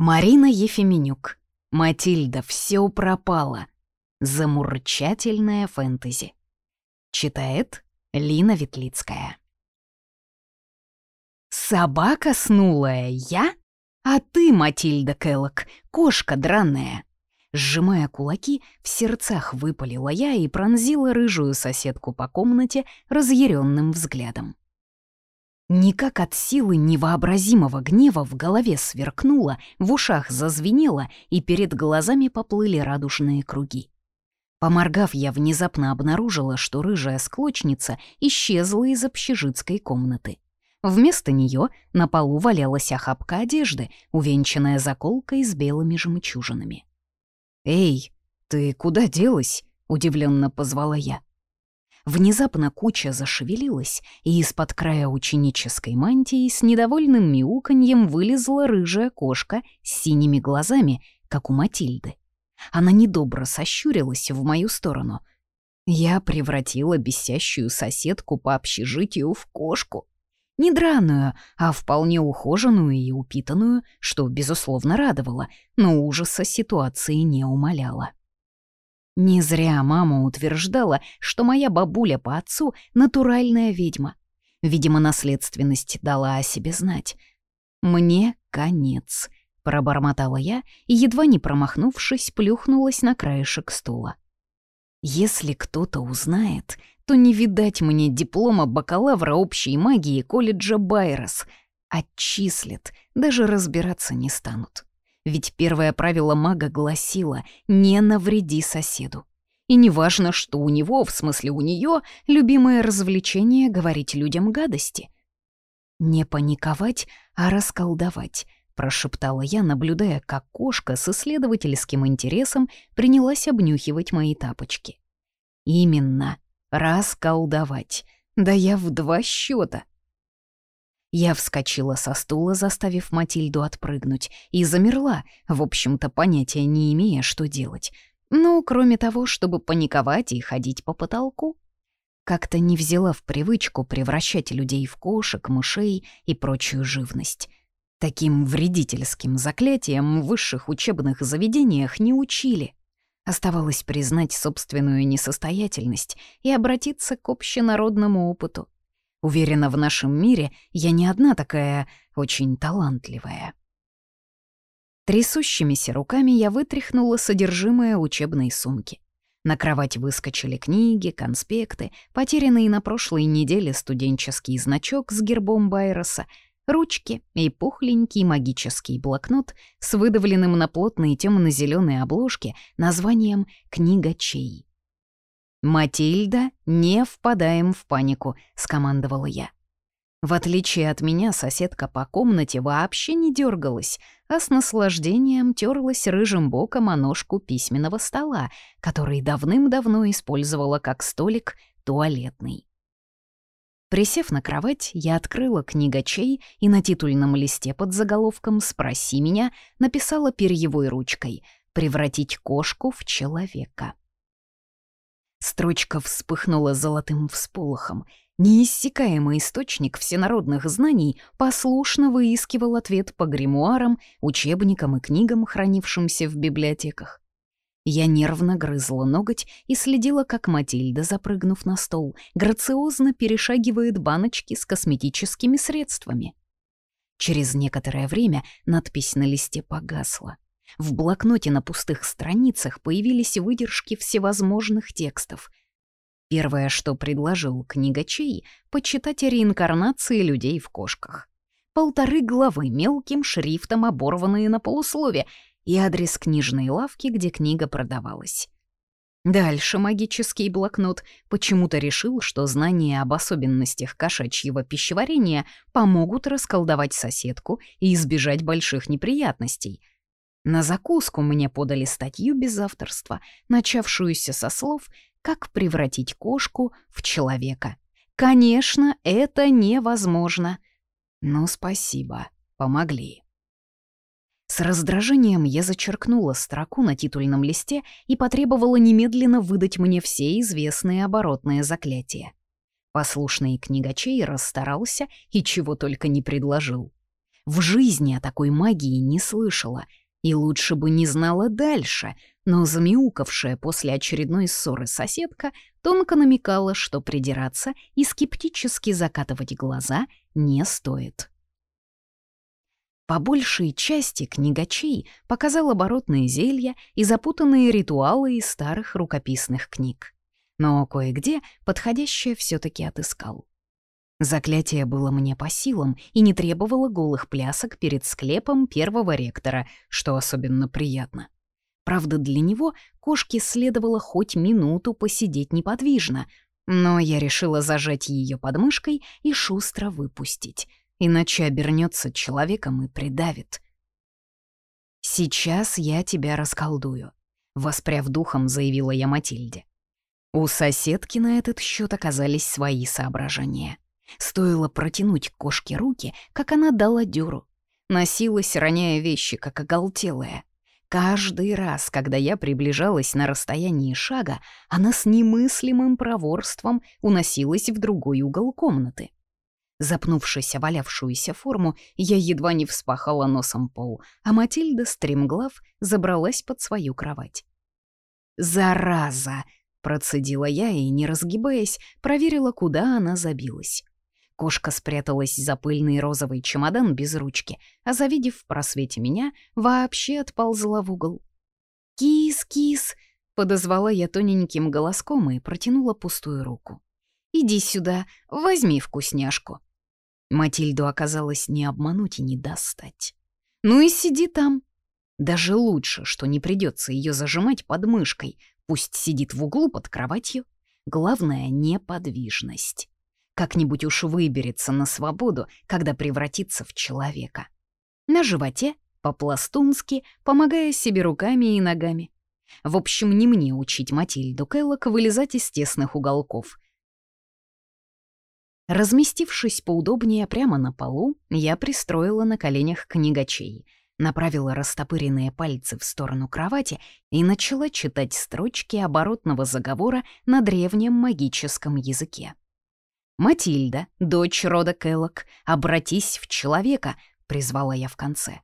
Марина Ефименюк. Матильда, все пропало. Замурчательная фэнтези. Читает Лина Ветлицкая. «Собака снулая я? А ты, Матильда Келлок, кошка драная!» Сжимая кулаки, в сердцах выпалила я и пронзила рыжую соседку по комнате разъяренным взглядом. Никак от силы невообразимого гнева в голове сверкнуло, в ушах зазвенело, и перед глазами поплыли радужные круги. Поморгав, я внезапно обнаружила, что рыжая склочница исчезла из общежитской комнаты. Вместо нее на полу валялась охапка одежды, увенчанная заколкой с белыми жемчужинами. «Эй, ты куда делась?» — удивленно позвала я. Внезапно куча зашевелилась, и из-под края ученической мантии с недовольным мяуканьем вылезла рыжая кошка с синими глазами, как у Матильды. Она недобро сощурилась в мою сторону. Я превратила бесящую соседку по общежитию в кошку. Не драную, а вполне ухоженную и упитанную, что, безусловно, радовало, но ужаса ситуации не умаляло. Не зря мама утверждала, что моя бабуля по отцу — натуральная ведьма. Видимо, наследственность дала о себе знать. «Мне конец», — пробормотала я и, едва не промахнувшись, плюхнулась на краешек стула. «Если кто-то узнает, то не видать мне диплома бакалавра общей магии колледжа Байрос. Отчислят, даже разбираться не станут». Ведь первое правило мага гласило «не навреди соседу». И неважно, что у него, в смысле у нее, любимое развлечение — говорить людям гадости. «Не паниковать, а расколдовать», — прошептала я, наблюдая, как кошка с исследовательским интересом принялась обнюхивать мои тапочки. «Именно, расколдовать. Да я в два счета. Я вскочила со стула, заставив Матильду отпрыгнуть, и замерла, в общем-то, понятия не имея, что делать. Ну, кроме того, чтобы паниковать и ходить по потолку. Как-то не взяла в привычку превращать людей в кошек, мышей и прочую живность. Таким вредительским заклятием в высших учебных заведениях не учили. Оставалось признать собственную несостоятельность и обратиться к общенародному опыту. Уверена, в нашем мире я не одна такая очень талантливая. Трясущимися руками я вытряхнула содержимое учебной сумки. На кровать выскочили книги, конспекты, потерянный на прошлой неделе студенческий значок с гербом Байроса, ручки и пухленький магический блокнот с выдавленным на плотной темно-зеленой обложке названием «Книга чей». «Матильда, не впадаем в панику», — скомандовала я. В отличие от меня, соседка по комнате вообще не дергалась, а с наслаждением терлась рыжим боком о ножку письменного стола, который давным-давно использовала как столик туалетный. Присев на кровать, я открыла книгачей и на титульном листе под заголовком «Спроси меня» написала перьевой ручкой «Превратить кошку в человека». Строчка вспыхнула золотым всполохом. Неиссякаемый источник всенародных знаний послушно выискивал ответ по гримуарам, учебникам и книгам, хранившимся в библиотеках. Я нервно грызла ноготь и следила, как Матильда, запрыгнув на стол, грациозно перешагивает баночки с косметическими средствами. Через некоторое время надпись на листе погасла. В блокноте на пустых страницах появились выдержки всевозможных текстов. Первое, что предложил книгачей, — почитать о реинкарнации людей в кошках. Полторы главы мелким шрифтом, оборванные на полуслове, и адрес книжной лавки, где книга продавалась. Дальше магический блокнот почему-то решил, что знания об особенностях кошачьего пищеварения помогут расколдовать соседку и избежать больших неприятностей — на закуску мне подали статью без авторства, начавшуюся со слов «Как превратить кошку в человека». Конечно, это невозможно. Но спасибо, помогли. С раздражением я зачеркнула строку на титульном листе и потребовала немедленно выдать мне все известные оборотные заклятия. Послушный книгачей расстарался и чего только не предложил. В жизни о такой магии не слышала, и лучше бы не знала дальше, но замяукавшая после очередной ссоры соседка тонко намекала, что придираться и скептически закатывать глаза не стоит. По большей части книгачей показал оборотные зелья и запутанные ритуалы из старых рукописных книг. Но кое-где подходящее все таки отыскал. Заклятие было мне по силам и не требовало голых плясок перед склепом первого ректора, что особенно приятно. Правда, для него кошке следовало хоть минуту посидеть неподвижно, но я решила зажать ее подмышкой и шустро выпустить, иначе обернется человеком и придавит. «Сейчас я тебя расколдую», — воспряв духом, заявила я Матильде. У соседки на этот счет оказались свои соображения. Стоило протянуть кошке руки, как она дала дёру. Носилась, роняя вещи, как оголтелая. Каждый раз, когда я приближалась на расстоянии шага, она с немыслимым проворством уносилась в другой угол комнаты. Запнувшись о валявшуюся форму, я едва не вспахала носом пол, а Матильда, стремглав, забралась под свою кровать. «Зараза!» — процедила я и, не разгибаясь, проверила, куда она забилась. Кошка спряталась за пыльный розовый чемодан без ручки, а, завидев в просвете меня, вообще отползла в угол. «Кис, кис!» — подозвала я тоненьким голоском и протянула пустую руку. «Иди сюда, возьми вкусняшку». Матильду оказалось не обмануть и не достать. «Ну и сиди там». Даже лучше, что не придется ее зажимать под мышкой, пусть сидит в углу под кроватью. Главное — неподвижность как-нибудь уж выберется на свободу, когда превратится в человека. На животе, по-пластунски, помогая себе руками и ногами. В общем, не мне учить Матильду Келлок вылезать из тесных уголков. Разместившись поудобнее прямо на полу, я пристроила на коленях книгачей, направила растопыренные пальцы в сторону кровати и начала читать строчки оборотного заговора на древнем магическом языке. «Матильда, дочь рода Келлок, обратись в человека», — призвала я в конце.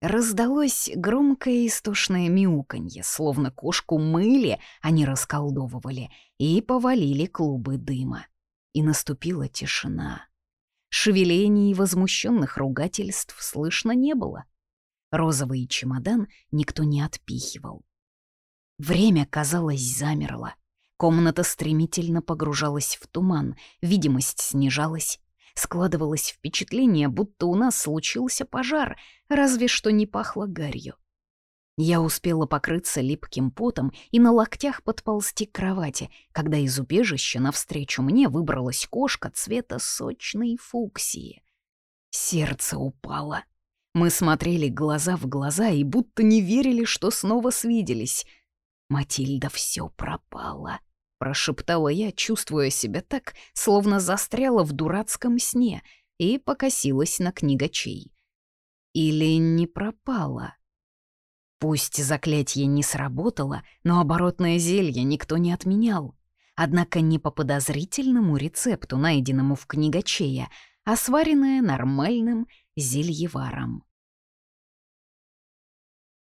Раздалось громкое истошное мяуканье, словно кошку мыли, а не расколдовывали, и повалили клубы дыма. И наступила тишина. Шевелений и возмущенных ругательств слышно не было. Розовый чемодан никто не отпихивал. Время, казалось, замерло. Комната стремительно погружалась в туман, видимость снижалась. Складывалось впечатление, будто у нас случился пожар, разве что не пахло гарью. Я успела покрыться липким потом и на локтях подползти к кровати, когда из убежища навстречу мне выбралась кошка цвета сочной фуксии. Сердце упало. Мы смотрели глаза в глаза и будто не верили, что снова свиделись. Матильда все пропала. Прошептала я, чувствуя себя так, словно застряла в дурацком сне, и покосилась на книгачей. Или не пропала? Пусть заклятие не сработало, но оборотное зелье никто не отменял. Однако не по подозрительному рецепту, найденному в книгачее, а сваренное нормальным зельеваром.